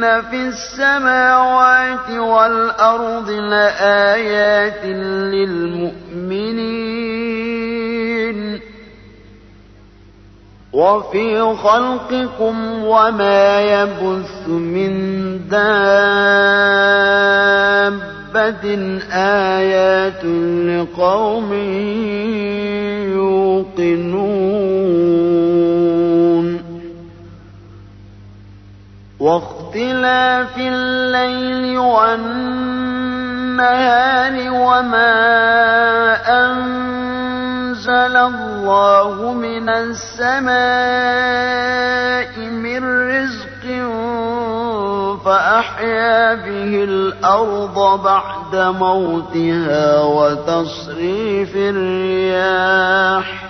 في السماوات والأرض لآيات للمؤمنين وفي خلقكم وما يبث من دابة آيات لقوم يوقنون واختلاف الليل والنهار وما أنزل الله من السماء من رزق فأحيا به الأرض بعد موتها وتصريف الرياح.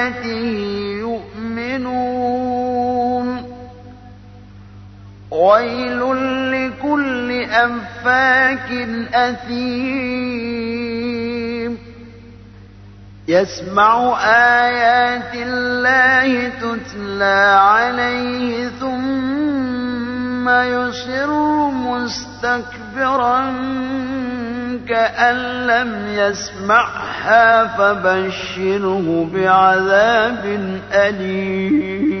أفاك أثيم يسمع آيات الله تتلى عليه ثم يصر مستكبرا كأن لم يسمعها فبشره بعذاب أليم.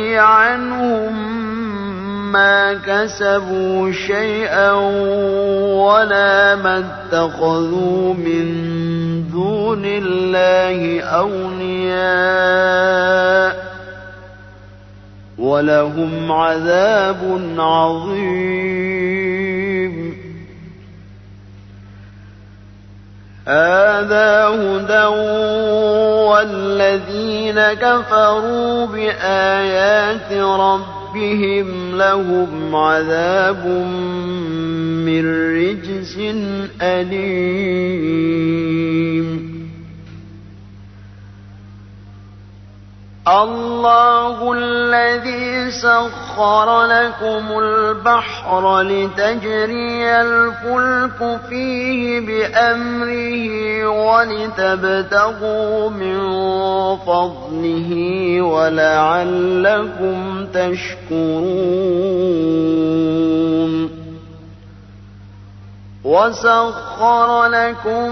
عنهم ما كسبوا شيئا ولا ما اتخذوا من دون الله أولياء ولهم عذاب عظيم. هذا هدى والذين كفروا بآيات ربهم لهم عذاب من رجس أليم الله سخر لكم البحر لتجري الفلك فيه بأمره ولتبتغوا من فضله ولعلكم تشكرون. وسخر لكم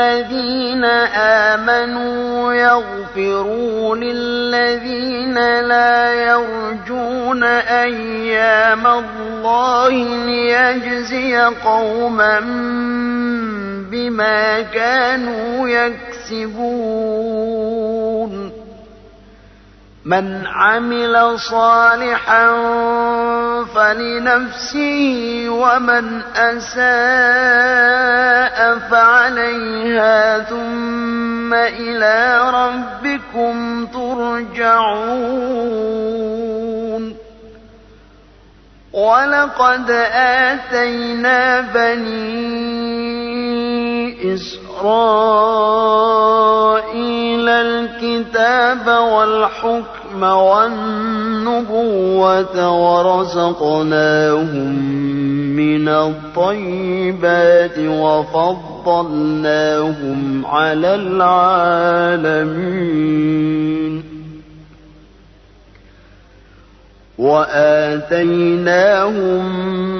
للذين آمنوا يغفروا للذين لا يرجون أيام الله ليجزي قوما بما كانوا يكسبون. من عمل صالحا فلنفسه ومن أساء فعليه عليها ثم إلى ربكم ترجعون. ولقد آتينا بني إسرائيل الكتاب والحكم والنبوة ورزقناهم من الطيبات وفضلناهم على العالمين وآتيناهم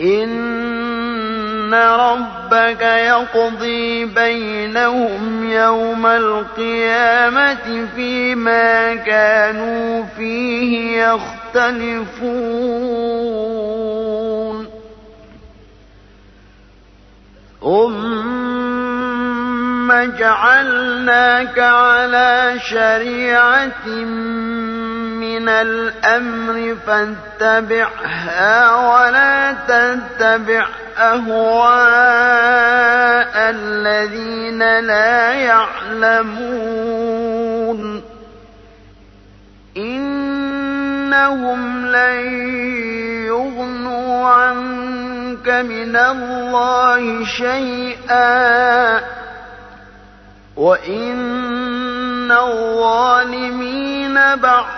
إن ربك يقضي بينهم يوم القيامة فيما كانوا فيه يختلفون ثم جعلناك على شريعة من الأمر فاتبعها ولا تتبع أهواء الذين لا يعلمون. إنهم لن يغنوا عنك من الله شيئا. وإن الظالمين بعضهم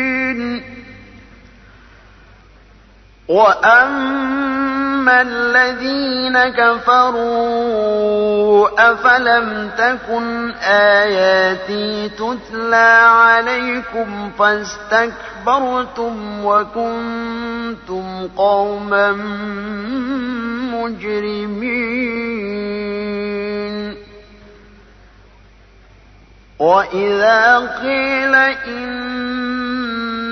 وأما الذين كفروا أفلم تكن آياتي تتلى عليكم فاستكبرتم وكنتم قوما مجرمين وإذا قيل إن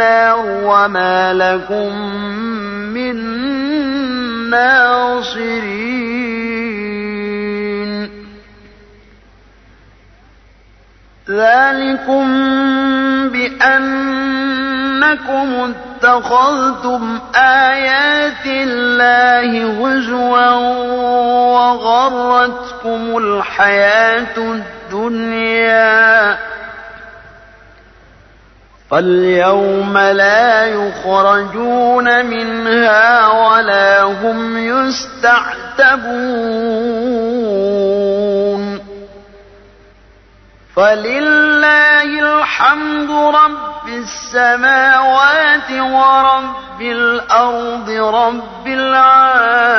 النار وما لكم من ناصرين. ذلكم بأنكم اتخذتم آيات الله هزوا وغرتكم الحياة الدنيا. فاليوم لا يخرجون منها ولا هم يستعتبون. فلله الحمد رب السماوات ورب الأرض رب العالمين.